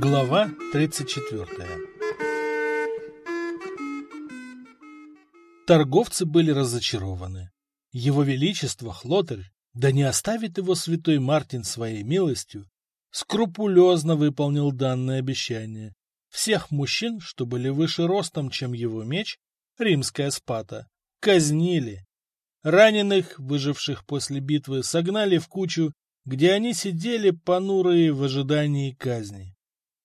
Глава 34 Торговцы были разочарованы. Его Величество Хлотарь, да не оставит его святой Мартин своей милостью, скрупулезно выполнил данное обещание. Всех мужчин, что были выше ростом, чем его меч, римская спата, казнили. Раненых, выживших после битвы, согнали в кучу, где они сидели понурые в ожидании казни.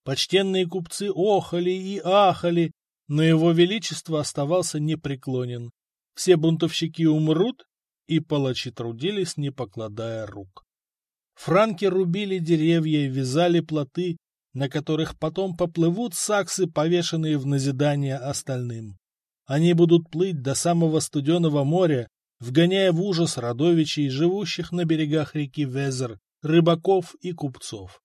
Почтенные купцы охали и ахали, но его величество оставался непреклонен. Все бунтовщики умрут, и палачи трудились, не покладая рук. Франки рубили деревья и вязали плоты, на которых потом поплывут саксы, повешенные в назидание остальным. Они будут плыть до самого студеного моря, вгоняя в ужас родовичей, живущих на берегах реки Везер, рыбаков и купцов.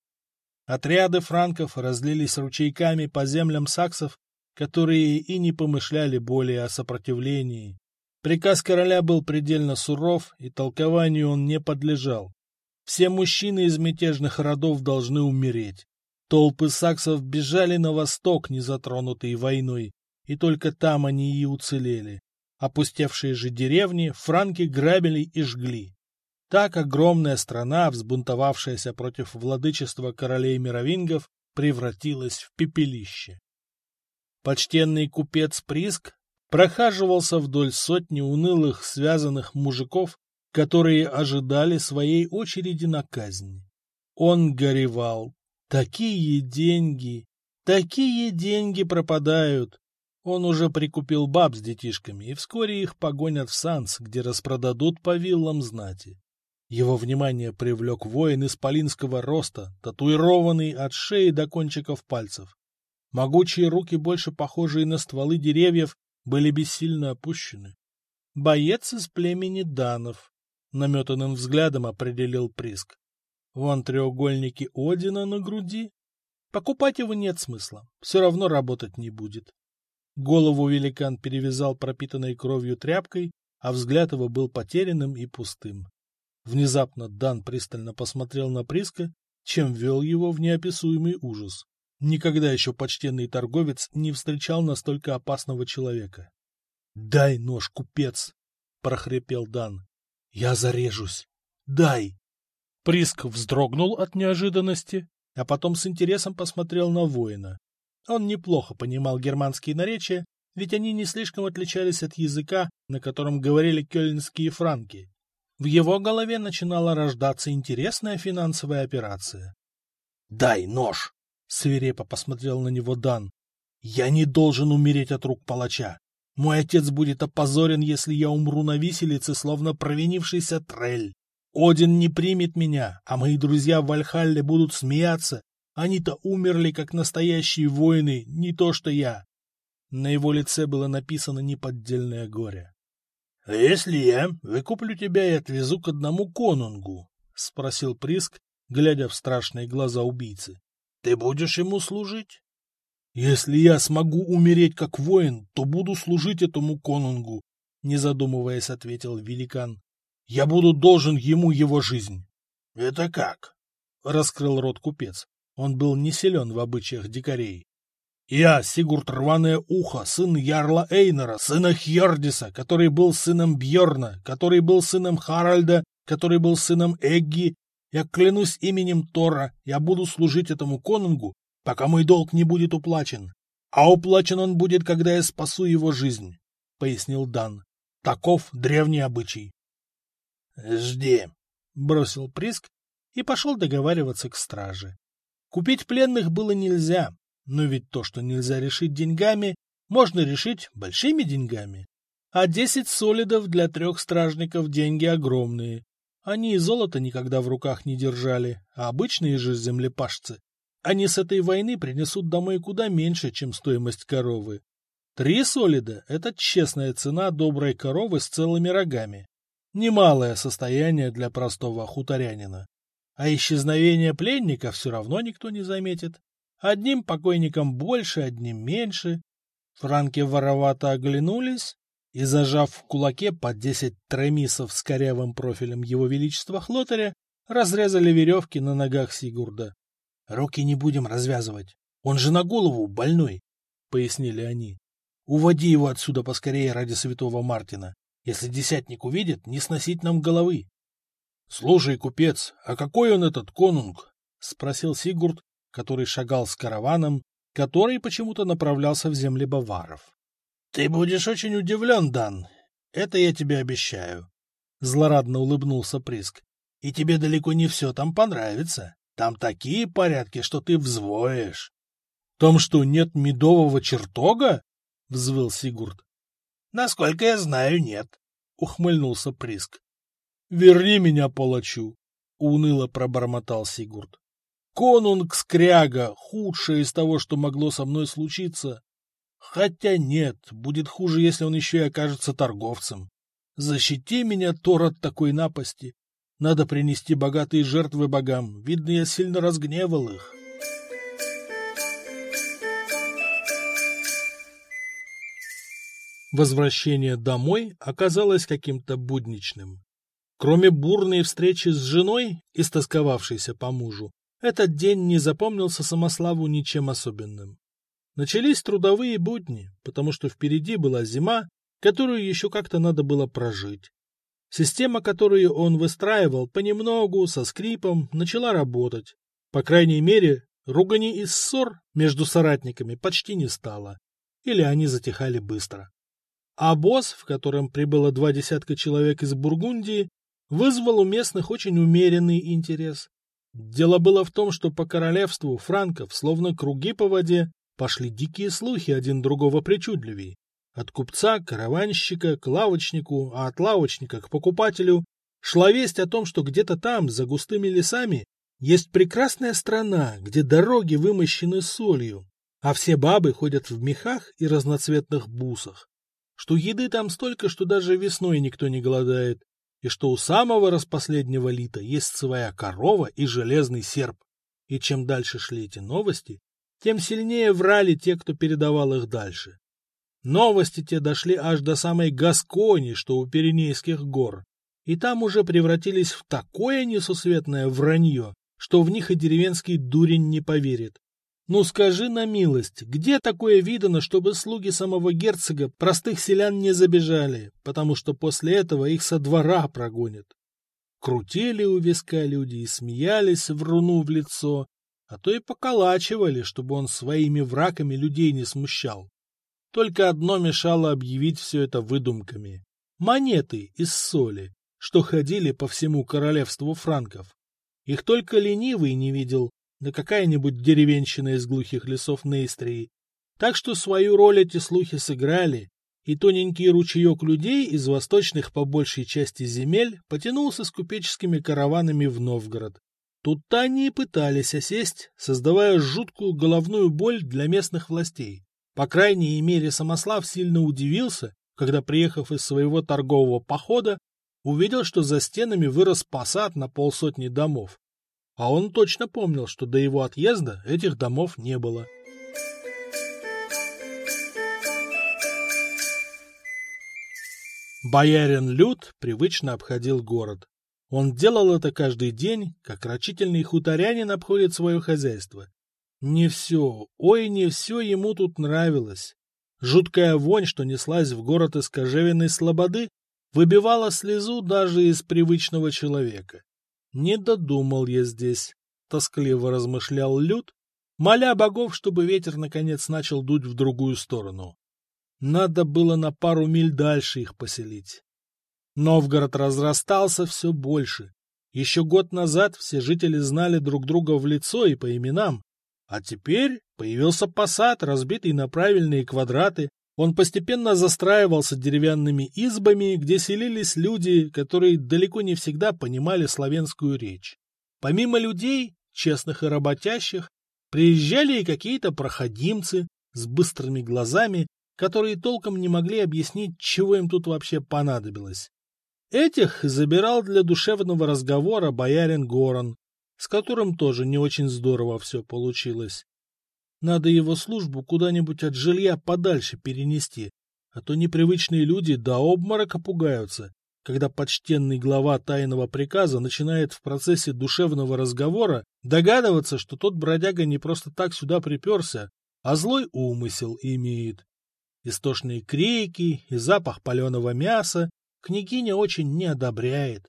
Отряды франков разлились ручейками по землям саксов, которые и не помышляли более о сопротивлении. Приказ короля был предельно суров, и толкованию он не подлежал. Все мужчины из мятежных родов должны умереть. Толпы саксов бежали на восток, не затронутые войной, и только там они и уцелели. Опустевшие же деревни франки грабили и жгли. Так огромная страна, взбунтовавшаяся против владычества королей мировингов, превратилась в пепелище. Почтенный купец Приск прохаживался вдоль сотни унылых связанных мужиков, которые ожидали своей очереди на казнь. Он горевал. Такие деньги, такие деньги пропадают. Он уже прикупил баб с детишками, и вскоре их погонят в Санс, где распродадут по виллам знати. Его внимание привлек воин исполинского роста, татуированный от шеи до кончиков пальцев. Могучие руки, больше похожие на стволы деревьев, были бессильно опущены. Боец из племени Данов, наметанным взглядом определил Приск. Вон треугольники Одина на груди. Покупать его нет смысла, все равно работать не будет. Голову великан перевязал пропитанной кровью тряпкой, а взгляд его был потерянным и пустым. Внезапно Дан пристально посмотрел на Приска, чем ввел его в неописуемый ужас. Никогда еще почтенный торговец не встречал настолько опасного человека. — Дай нож, купец! — прохрипел Дан. — Я зарежусь! Дай! Приск вздрогнул от неожиданности, а потом с интересом посмотрел на воина. Он неплохо понимал германские наречия, ведь они не слишком отличались от языка, на котором говорили кёльнские франки. В его голове начинала рождаться интересная финансовая операция. «Дай нож!» — свирепо посмотрел на него Дан. «Я не должен умереть от рук палача. Мой отец будет опозорен, если я умру на виселице, словно провинившийся трель. Один не примет меня, а мои друзья в Вальхалле будут смеяться. Они-то умерли, как настоящие воины, не то что я». На его лице было написано неподдельное горе. — Если я выкуплю тебя и отвезу к одному конунгу? — спросил Приск, глядя в страшные глаза убийцы. — Ты будешь ему служить? — Если я смогу умереть как воин, то буду служить этому конунгу, — не задумываясь, ответил великан. — Я буду должен ему его жизнь. — Это как? — раскрыл рот купец. Он был не силен в обычаях дикарей. Я, Сигурд Рваное Ухо, сын Ярла Эйнера, сына Хьордиса, который был сыном Бьорна, который был сыном Харальда, который был сыном Эгги. Я клянусь именем Тора, я буду служить этому конунгу, пока мой долг не будет уплачен. А уплачен он будет, когда я спасу его жизнь, — пояснил Дан. Таков древний обычай. — Жди, — бросил Приск и пошел договариваться к страже. Купить пленных было нельзя, но ведь то, что нельзя решить деньгами, можно решить большими деньгами. А десять солидов для трех стражников деньги огромные. Они и золото никогда в руках не держали, а обычные же землепашцы. Они с этой войны принесут домой куда меньше, чем стоимость коровы. Три солида — это честная цена доброй коровы с целыми рогами. Немалое состояние для простого хуторянина. А исчезновение пленника все равно никто не заметит. Одним покойникам больше, одним меньше. Франки воровато оглянулись и, зажав в кулаке по десять тремисов с корявым профилем его величества Хлотаря, разрезали веревки на ногах Сигурда. — Руки не будем развязывать, Он же на голову больной, — пояснили они. Уводи его отсюда поскорее ради святого Мартина. Если десятник увидит, не сносить нам головы. — Слушай, купец, а какой он этот конунг? — спросил Сигурд, который шагал с караваном, который почему-то направлялся в земли баваров. — Ты будешь очень удивлен, Дан. Это я тебе обещаю. Злорадно улыбнулся Приск. — И тебе далеко не все там понравится. Там такие порядки, что ты взвоешь. — Там что, нет медового чертога? — взвыл Сигурд. — Насколько я знаю, нет, — ухмыльнулся Приск. — Верни меня, палачу, — уныло пробормотал Сигурд. — Конунг Скряга — худшее из того, что могло со мной случиться. Хотя нет, будет хуже, если он еще и окажется торговцем. Защити меня, Тор, от такой напасти. Надо принести богатые жертвы богам. Видно, я сильно разгневал их. Возвращение домой оказалось каким-то будничным. Кроме бурной встречи с женой, истосковавшейся по мужу, этот день не запомнился Самославу ничем особенным. Начались трудовые будни, потому что впереди была зима, которую еще как-то надо было прожить. Система, которую он выстраивал, понемногу, со скрипом, начала работать. По крайней мере, ругани и ссор между соратниками почти не стало, или они затихали быстро. А босс, в котором прибыло два десятка человек из Бургундии, вызвал у местных очень умеренный интерес. Дело было в том, что по королевству франков, словно круги по воде, пошли дикие слухи один другого причудливей. От купца, караванщика к лавочнику, а от лавочника к покупателю шла весть о том, что где-то там, за густыми лесами, есть прекрасная страна, где дороги вымощены солью, а все бабы ходят в мехах и разноцветных бусах, что еды там столько, что даже весной никто не голодает, и что у самого распоследнего лита есть своя корова и железный серп. И чем дальше шли эти новости, тем сильнее врали те, кто передавал их дальше. Новости те дошли аж до самой Гаскони, что у Пиренейских гор, и там уже превратились в такое несусветное вранье, что в них и деревенский дурень не поверит. Ну скажи на милость, где такое видано, чтобы слуги самого герцога простых селян не забежали, потому что после этого их со двора прогонят? Крутили у виска люди и смеялись вруну в лицо, а то и поколачивали, чтобы он своими врагами людей не смущал. Только одно мешало объявить все это выдумками. Монеты из соли, что ходили по всему королевству франков. Их только ленивый не видел, да какая-нибудь деревенщина из глухих лесов Нейстрии. Так что свою роль эти слухи сыграли, и тоненький ручеек людей из восточных по большей части земель потянулся с купеческими караванами в Новгород. Тут-то они и пытались осесть, создавая жуткую головную боль для местных властей. По крайней мере, Самослав сильно удивился, когда, приехав из своего торгового похода, увидел, что за стенами вырос посад на полсотни домов. А он точно помнил, что до его отъезда этих домов не было. Боярин Люд привычно обходил город. Он делал это каждый день, как рачительный хуторянин обходит свое хозяйство. Не все, ой, не все ему тут нравилось. Жуткая вонь, что неслась в город из кожевенной слободы, выбивала слезу даже из привычного человека. Не додумал я здесь, — тоскливо размышлял Люд, моля богов, чтобы ветер наконец начал дуть в другую сторону. Надо было на пару миль дальше их поселить. Новгород разрастался все больше. Еще год назад все жители знали друг друга в лицо и по именам, а теперь появился посад, разбитый на правильные квадраты. Он постепенно застраивался деревянными избами, где селились люди, которые далеко не всегда понимали славянскую речь. Помимо людей, честных и работящих, приезжали и какие-то проходимцы с быстрыми глазами, которые толком не могли объяснить, чего им тут вообще понадобилось. Этих забирал для душевного разговора боярин Горан, с которым тоже не очень здорово все получилось. Надо его службу куда-нибудь от жилья подальше перенести, а то непривычные люди до обморока пугаются, когда почтенный глава тайного приказа начинает в процессе душевного разговора догадываться, что тот бродяга не просто так сюда приперся, а злой умысел имеет. Истошные крики и запах паленого мяса княгиня очень не одобряет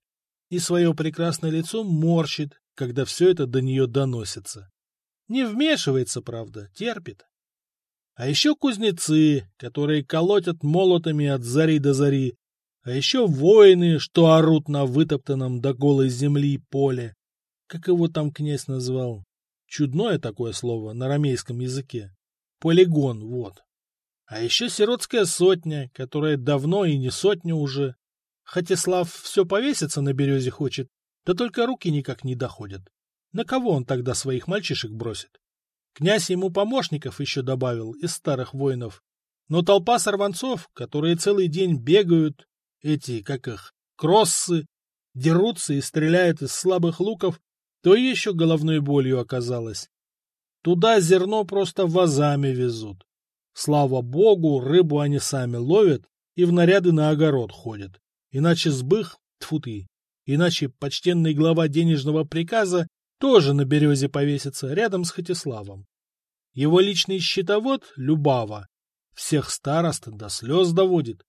и свое прекрасное лицо морщит, когда все это до нее доносится. Не вмешивается, правда, терпит. А еще кузнецы, которые колотят молотами от зари до зари, а еще воины, что орут на вытоптанном до голой земли поле. Как его там князь назвал? Чудное такое слово на рамейском языке. Полигон, вот. А еще сиротская сотня, которая давно и не сотня уже. Хотислав все повеситься на березе хочет, да только руки никак не доходят. На кого он тогда своих мальчишек бросит? Князь ему помощников еще добавил из старых воинов. Но толпа сорванцов, которые целый день бегают, эти, как их, кроссы, дерутся и стреляют из слабых луков, то еще головной болью оказалось. Туда зерно просто вазами везут. Слава богу, рыбу они сами ловят и в наряды на огород ходят. Иначе сбых, тьфу ты, иначе почтенный глава денежного приказа тоже на березе повесится рядом с Хатиславом. Его личный счетовод, Любава, всех старост до слез доводит.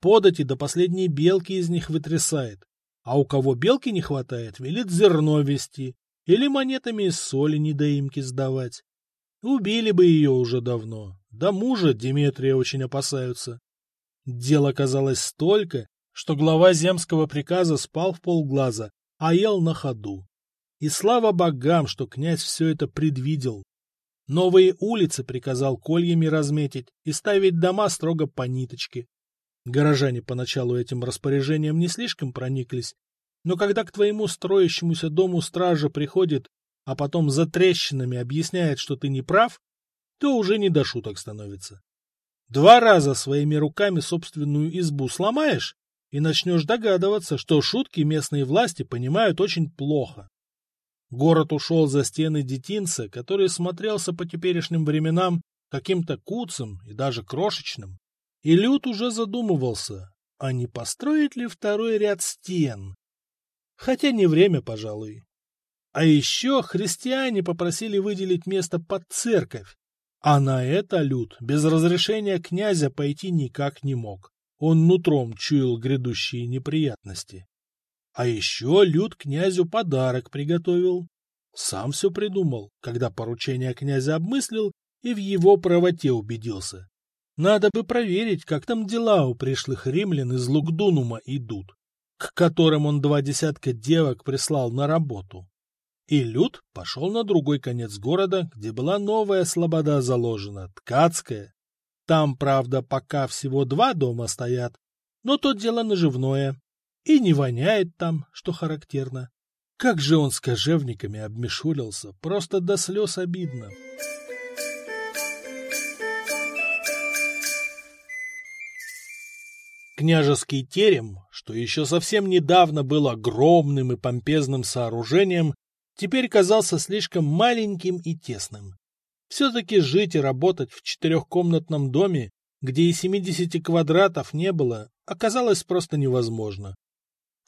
Подати до последней белки из них вытрясает. А у кого белки не хватает, велит зерно вести или монетами из соли недоимки сдавать. Убили бы ее уже давно. Да мужа Диметрия очень опасаются. Дел оказалось столько, что глава земского приказа спал в полглаза, а ел на ходу. И слава богам, что князь все это предвидел. Новые улицы приказал кольями разметить и ставить дома строго по ниточке. Горожане поначалу этим распоряжением не слишком прониклись, но когда к твоему строящемуся дому стража приходит, а потом за трещинами объясняет, что ты не прав, то уже не до шуток становится. Два раза своими руками собственную избу сломаешь, и начнешь догадываться, что шутки местные власти понимают очень плохо. Город ушел за стены детинца, который смотрелся по теперешним временам каким-то куцым и даже крошечным. И Люд уже задумывался, а не построить ли второй ряд стен? Хотя не время, пожалуй. А еще христиане попросили выделить место под церковь, а на это Люд без разрешения князя пойти никак не мог. Он нутром чуял грядущие неприятности. А еще Люд князю подарок приготовил. Сам все придумал, когда поручение князя обмыслил и в его правоте убедился. Надо бы проверить, как там дела у пришлых римлян из Лугдунума идут, к которым он два десятка девок прислал на работу. И Люд пошел на другой конец города, где была новая слобода заложена, ткацкая. Там, правда, пока всего два дома стоят, но то дело наживное. И не воняет там, что характерно. Как же он с кожевниками обмешулился, просто до слез обидно. Княжеский терем, что еще совсем недавно был огромным и помпезным сооружением, теперь казался слишком маленьким и тесным. Все-таки жить и работать в четырехкомнатном доме, где и 70 квадратов не было, оказалось просто невозможно.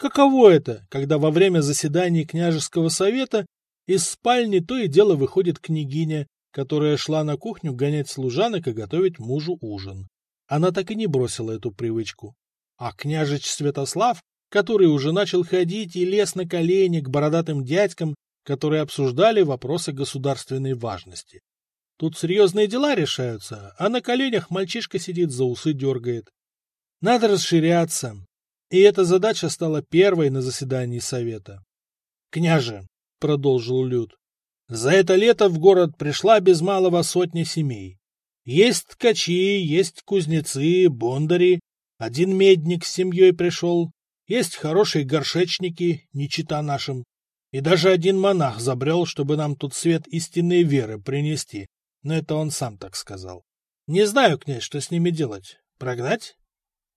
Каково это, когда во время заседаний княжеского совета из спальни то и дело выходит княгиня, которая шла на кухню гонять служанок и готовить мужу ужин. Она так и не бросила эту привычку. А княжич Святослав, который уже начал ходить и лез на колени к бородатым дядькам, которые обсуждали вопросы государственной важности. Тут серьезные дела решаются, а на коленях мальчишка сидит, за усы дергает. Надо расширяться. И эта задача стала первой на заседании совета. «Княже», — продолжил Люд, — «за это лето в город пришла без малого сотня семей. Есть ткачи, есть кузнецы, бондари, один медник с семьей пришел, есть хорошие горшечники, не чита нашим, и даже один монах забрел, чтобы нам тут свет истинной веры принести, но это он сам так сказал. Не знаю, князь, что с ними делать. Прогнать?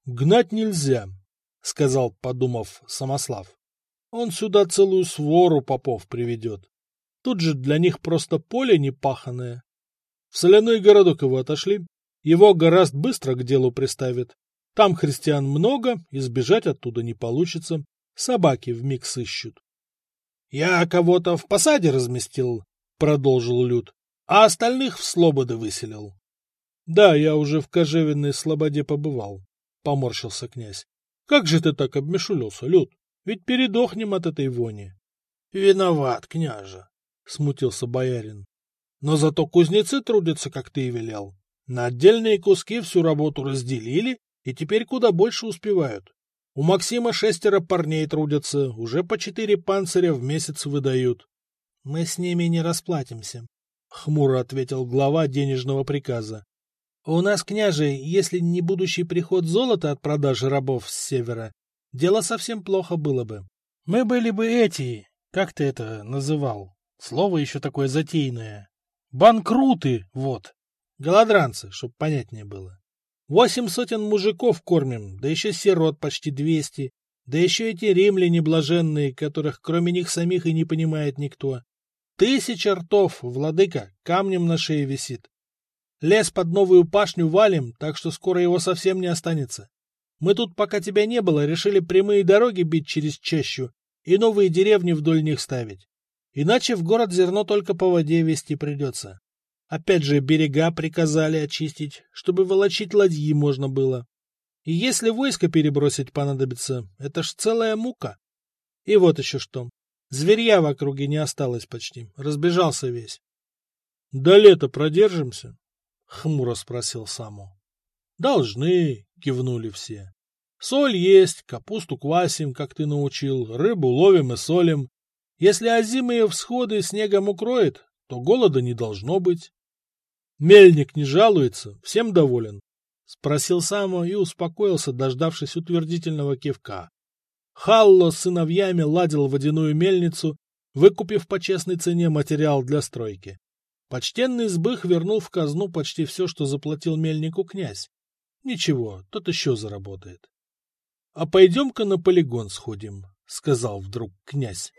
Гнать нельзя, сказал, подумав, Самослав. Он сюда целую свору попов приведет. Тут же для них просто поле непаханное. В соляной городок его отошли. Его гораздо быстро к делу приставят. Там христиан много, и сбежать оттуда не получится. Собаки вмиг сыщут. — Я кого-то в посаде разместил, — продолжил Люд, — а остальных в слободы выселил. — Да, я уже в кожевенной слободе побывал, — поморщился князь. — Как же ты так обмешулился, Люд? Ведь передохнем от этой вони. — Виноват, княже, — смутился боярин. — Но зато кузнецы трудятся, как ты и велел. На отдельные куски всю работу разделили, и теперь куда больше успевают. У Максима шестеро парней трудятся, уже по четыре панциря в месяц выдают. — Мы с ними не расплатимся, — хмуро ответил глава денежного приказа. — У нас, княже, если не будущий приход золота от продажи рабов с севера, дело совсем плохо было бы. Мы были бы эти, как ты это называл? Слово еще такое затейное. Банкруты, вот. Голодранцы, чтоб понятнее было. Восемь сотен мужиков кормим, да еще сирот почти двести, да еще эти римляне блаженные, которых кроме них самих и не понимает никто. Тысяча ртов, владыка, камнем на шее висит. Лес под новую пашню валим, так что скоро его совсем не останется. Мы тут, пока тебя не было, решили прямые дороги бить через чащу и новые деревни вдоль них ставить. Иначе в город зерно только по воде везти придется. Опять же, берега приказали очистить, чтобы волочить ладьи можно было. И если войско перебросить понадобится, это ж целая мука. И вот еще что. Зверья в округе не осталось почти, разбежался весь. — До лета продержимся? — хмуро спросил Саму. — Должны, — кивнули все. — Соль есть, капусту квасим, как ты научил, рыбу ловим и солим. Если озимые всходы снегом укроет, то голода не должно быть. Мельник не жалуется, всем доволен? — спросил Само и успокоился, дождавшись утвердительного кивка. Халло с сыновьями ладил водяную мельницу, выкупив по честной цене материал для стройки. Почтенный сбых вернул в казну почти все, что заплатил мельнику князь. Ничего, тот еще заработает. — А пойдем-ка на полигон сходим, — сказал вдруг князь.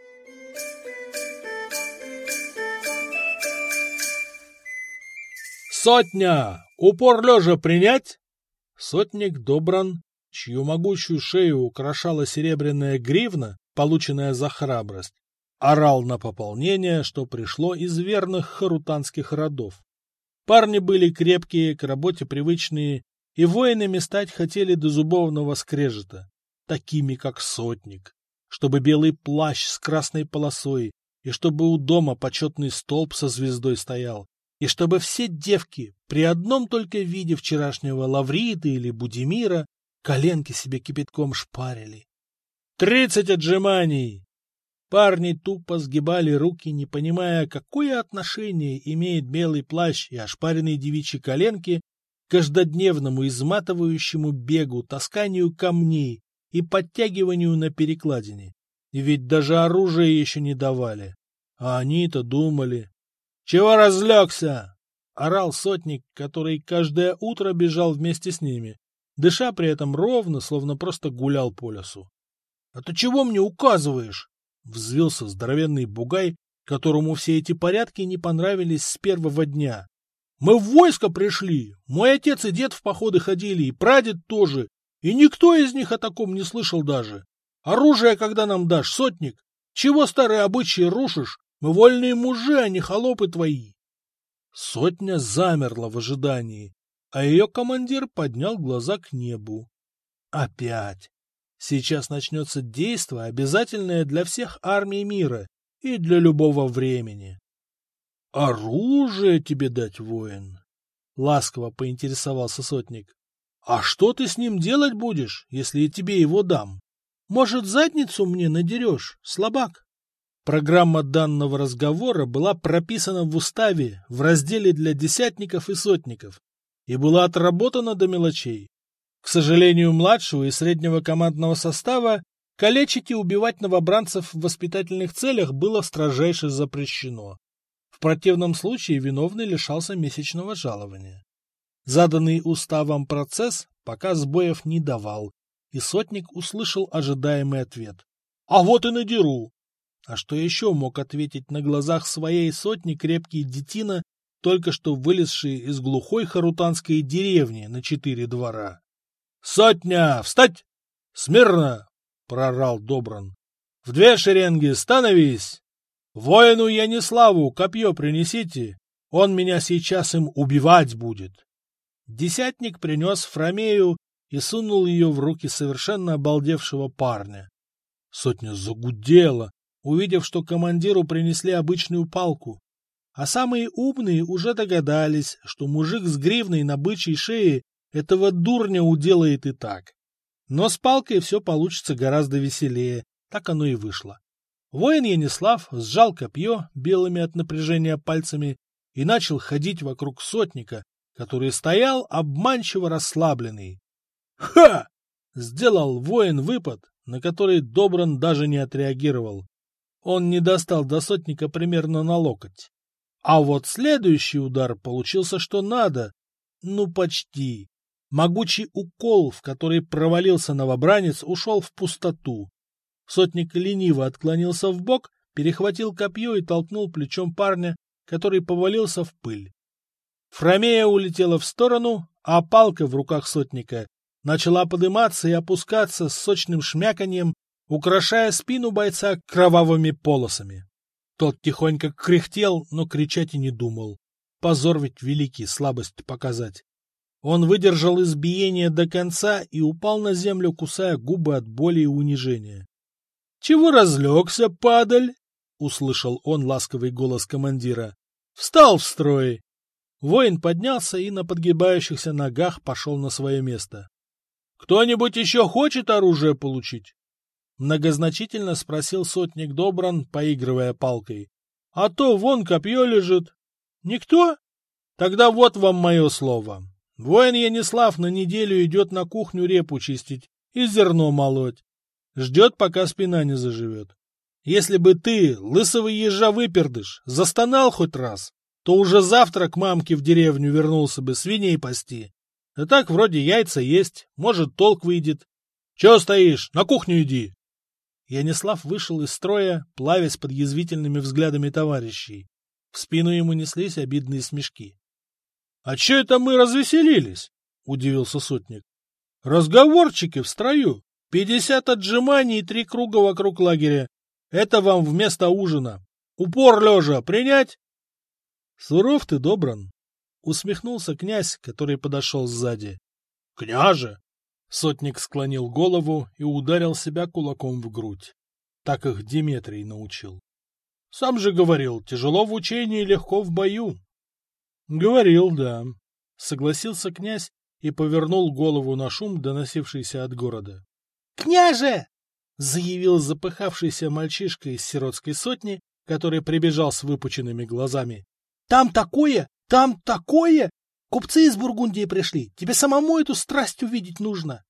«Сотня! Упор лежа принять!» Сотник Добран, чью могучую шею украшала серебряная гривна, полученная за храбрость, орал на пополнение, что пришло из верных харутанских родов. Парни были крепкие, к работе привычные, и воинами стать хотели до зубовного скрежета, такими как сотник, чтобы белый плащ с красной полосой, и чтобы у дома почетный столб со звездой стоял, и чтобы все девки при одном только виде вчерашнего Лаврита или Будимира коленки себе кипятком шпарили. «Тридцать отжиманий!» Парни тупо сгибали руки, не понимая, какое отношение имеет белый плащ и ошпаренные девичьи коленки к каждодневному изматывающему бегу, тасканию камней и подтягиванию на перекладине. Ведь даже оружие еще не давали. А они-то думали, «Чего разлегся?» — орал сотник, который каждое утро бежал вместе с ними, дыша при этом ровно, словно просто гулял по лесу. «А ты чего мне указываешь?» — взвился здоровенный бугай, которому все эти порядки не понравились с первого дня. «Мы в войско пришли! Мой отец и дед в походы ходили, и прадед тоже, и никто из них о таком не слышал даже. Оружие когда нам дашь, сотник? Чего старые обычаи рушишь? Мы вольные мужи, а не холопы твои. Сотня замерла в ожидании, а ее командир поднял глаза к небу. Опять. Сейчас начнется действо, обязательное для всех армий мира и для любого времени. «Оружие тебе дать, воин?» — ласково поинтересовался сотник. «А что ты с ним делать будешь, если я тебе его дам? Может, задницу мне надерешь, слабак?» Программа данного разговора была прописана в уставе в разделе для десятников и сотников и была отработана до мелочей. К сожалению, младшего и среднего командного состава калечить и убивать новобранцев в воспитательных целях было строжайше запрещено. В противном случае виновный лишался месячного жалования. Заданный уставом процесс пока сбоев не давал, и сотник услышал ожидаемый ответ. «А вот и надеру! А что еще мог ответить на глазах своей сотни крепкий детина, только что вылезший из глухой харутанской деревни на четыре двора? Сотня! Встать! Смирно! — прорал Добран. — В две шеренги становись! Воину Яниславу копье принесите, он меня сейчас им убивать будет. Десятник принес Фромею и сунул ее в руки совершенно обалдевшего парня. Сотня загудела, увидев, что командиру принесли обычную палку. А самые умные уже догадались, что мужик с гривной на бычьей шее этого дурня уделает и так. Но с палкой все получится гораздо веселее, так оно и вышло. Воин Янислав сжал копье белыми от напряжения пальцами и начал ходить вокруг сотника, который стоял обманчиво расслабленный. «Ха!» — сделал воин выпад, на который Добран даже не отреагировал. Он не достал до сотника примерно на локоть. А вот следующий удар получился что надо. Ну, почти. Могучий укол, в который провалился новобранец, ушел в пустоту. Сотник лениво отклонился в бок, перехватил копье и толкнул плечом парня, который повалился в пыль. Фромея улетела в сторону, а палка в руках сотника начала подниматься и опускаться с сочным шмяканьем, украшая спину бойца кровавыми полосами. Тот тихонько кряхтел, но кричать и не думал. Позор ведь великий, слабость показать. Он выдержал избиение до конца и упал на землю, кусая губы от боли и унижения. — Чего разлегся, падаль? — услышал он ласковый голос командира. — Встал в строй! Воин поднялся и на подгибающихся ногах пошел на свое место. — Кто-нибудь еще хочет оружие получить? Многозначительно спросил сотник Добран, поигрывая палкой. — А то вон копье лежит. — Никто? Тогда вот вам мое слово. Воин Янислав на неделю идет на кухню репу чистить и зерно молоть. Ждет, пока спина не заживет. Если бы ты, лысого ежа выпердыш, застонал хоть раз, то уже завтра к мамке в деревню вернулся бы свиней пасти. А так вроде яйца есть, может, толк выйдет. Чего стоишь? На кухню иди. Янислав вышел из строя, плавясь под язвительными взглядами товарищей. В спину ему неслись обидные смешки. — А че это мы развеселились? — удивился сотник. — Разговорчики в строю. Пятьдесят отжиманий и три круга вокруг лагеря. Это вам вместо ужина. Упор лежа принять? — Суров ты, Добран, — усмехнулся князь, который подошел сзади. — Княже! — сотник склонил голову и ударил себя кулаком в грудь. Так их Диметрий научил. — Сам же говорил, тяжело в учении, легко в бою. — Говорил, да, — согласился князь и повернул голову на шум, доносившийся от города. — Княже! — заявил запыхавшийся мальчишка из сиротской сотни, который прибежал с выпученными глазами. — Там такое! Там такое! Купцы из Бургундии пришли. Тебе самому эту страсть увидеть нужно.